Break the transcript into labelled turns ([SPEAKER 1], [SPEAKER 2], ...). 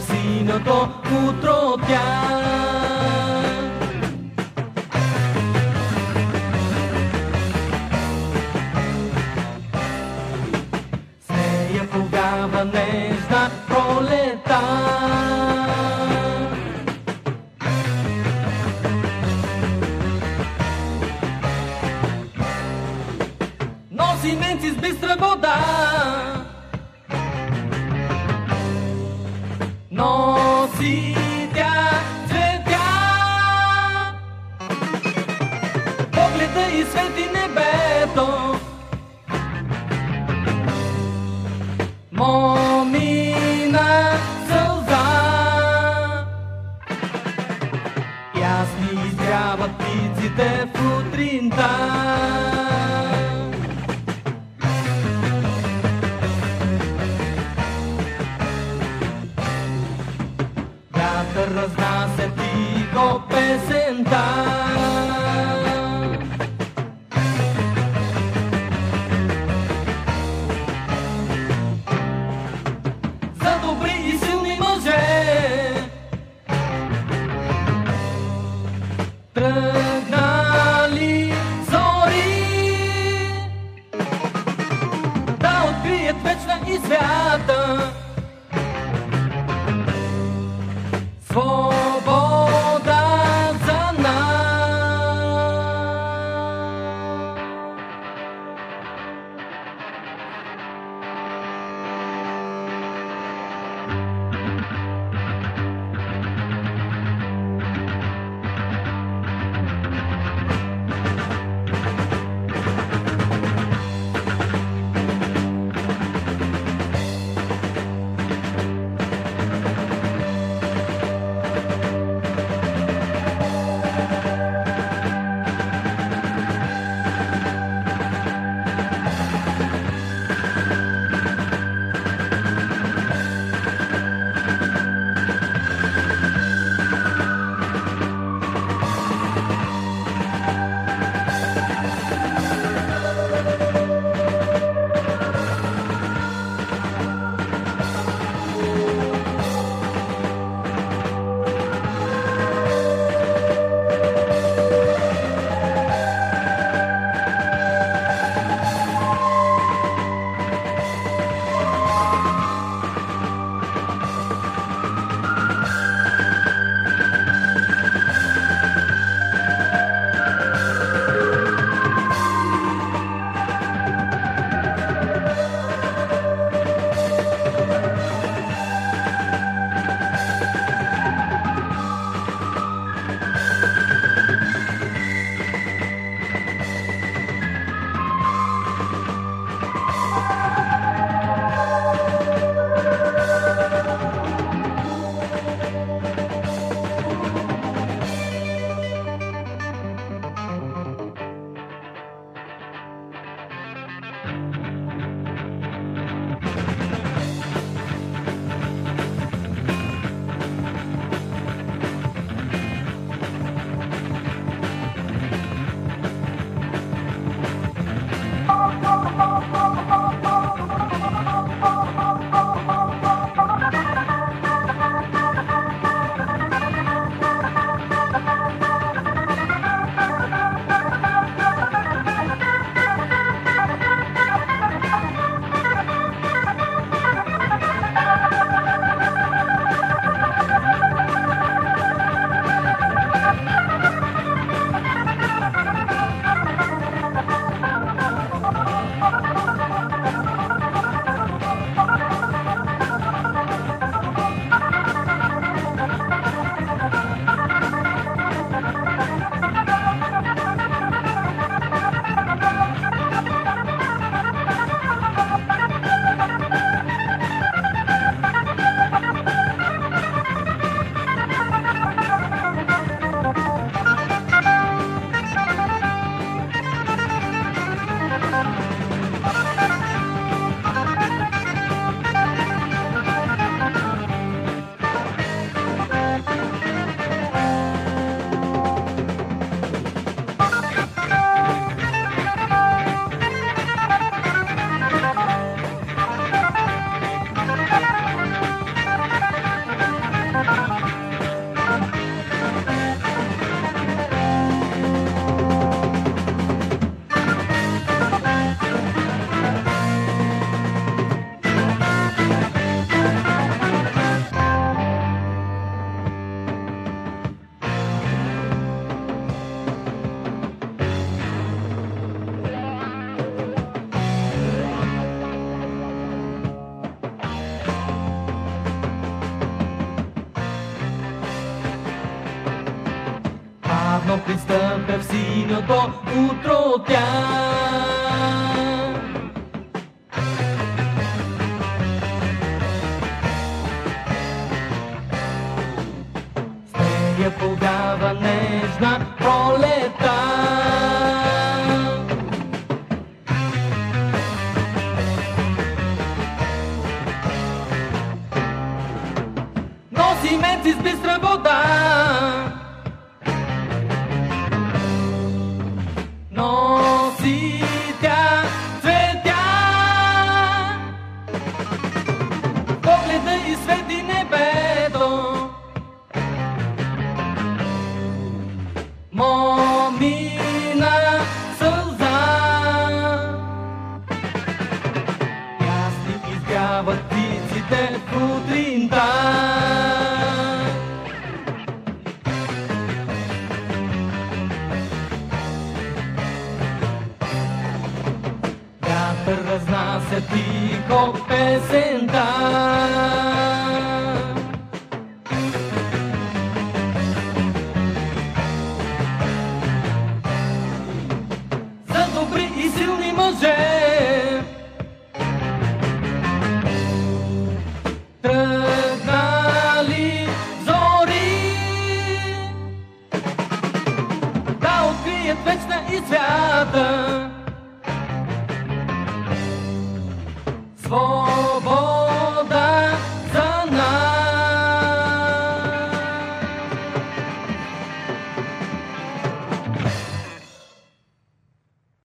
[SPEAKER 1] синьото утро тя. С нея повява нежна Тя цветя. Погледа и свети небето. Момина сълза. Ясни изгряват птиците в утринта. Вятър разнася тихо песента. За добри и силни мъже. Тръгнали зори. Да открият вечна и свята born. Бавно пристъпя в синьото утро тя. С нея повява нежна пролета. Носи меци с свети небето. Момина сълза. Ясни изгряват птиците в nas se ti ko pesenta born.